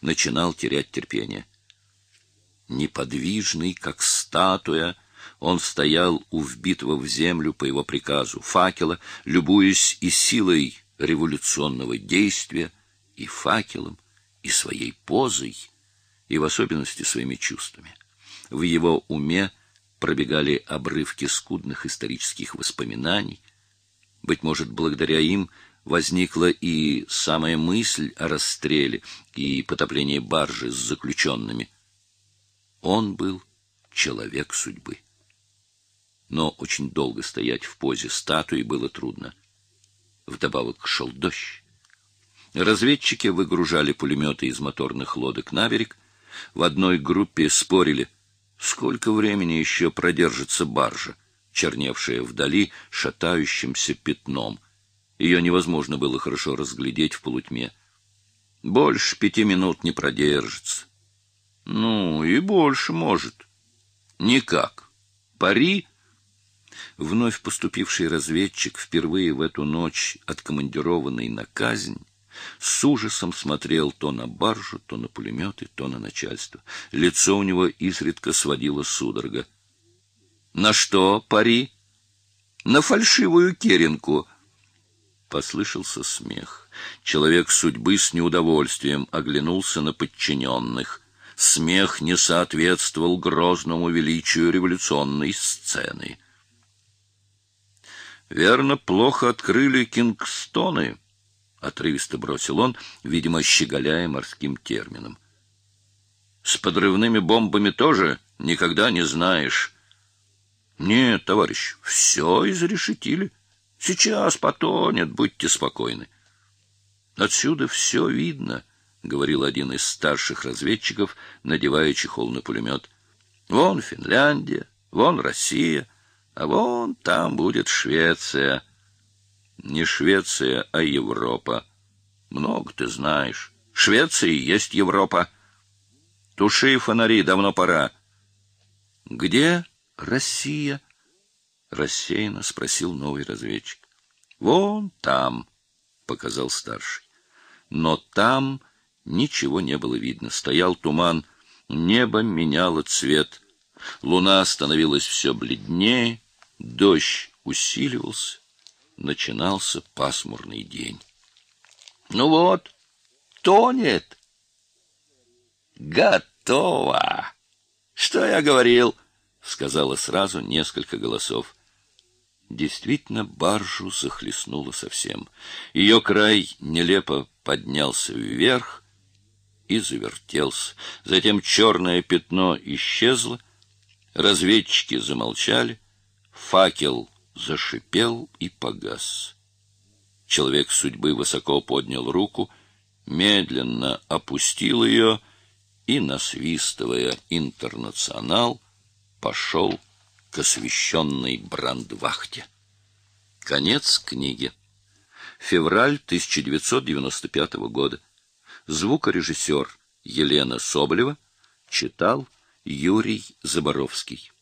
начинал терять терпение. Неподвижный, как статуя, он стоял у вбитого в землю по его приказу факела, любуясь и силой революционного действия, и факелом, и своей позой, и в особенности своими чувствами. В его уме пробегали обрывки скудных исторических воспоминаний. Быть может, благодаря им возникла и самая мысль о расстреле и потоплении баржи с заключенными. Он был человек судьбы. Но очень долго стоять в позе статуи было трудно. Вдобавок шел дождь. Разведчики выгружали пулеметы из моторных лодок на берег. В одной группе спорили, сколько времени еще продержится баржа, черневшая вдали шатающимся пятном. Ее невозможно было хорошо разглядеть в полутьме. Больше пяти минут не продержится. Ну, и больше может. Никак. Пари вновь поступивший разведчик, впервые в эту ночь откомандированный на казнь, с ужасом смотрел то на баржу, то на пулеметы, то на начальство. Лицо у него изредка сводило судорога. На что пари? На фальшивую керенку. Послышался смех. Человек судьбы с неудовольствием оглянулся на подчиненных. Смех не соответствовал грозному величию революционной сцены. Верно, плохо открыли Кингстоны, отрывисто бросил он, видимо, щеголяя морским термином. С подрывными бомбами тоже никогда не знаешь. Нет, товарищ, все изрешетили. Сейчас потонет, будьте спокойны. Отсюда все видно, говорил один из старших разведчиков, надевая чехол на пулемет. Вон Финляндия, вон Россия. А вон там будет Швеция. Не Швеция, а Европа. Много ты знаешь. Швеция и есть Европа. Туши фонари, давно пора. Где Россия? Рассеянно спросил новый разведчик. Вон там, показал старший. Но там ничего не было видно. Стоял туман, небо меняло цвет. Луна становилась все бледнее, Дождь усиливался, начинался пасмурный день. Ну вот, тонет. Готово. Что я говорил? сказала сразу несколько голосов. Действительно, баржу захлестнуло совсем. Ее край нелепо поднялся вверх и завертелся. Затем черное пятно исчезло, разведчики замолчали, Факел зашипел и погас. Человек судьбы высоко поднял руку, медленно опустил ее и, насвистывая «Интернационал», пошел к освещенной брандвахте. Конец книги. Февраль 1995 года. Звукорежиссер Елена Соболева читал Юрий Заборовский.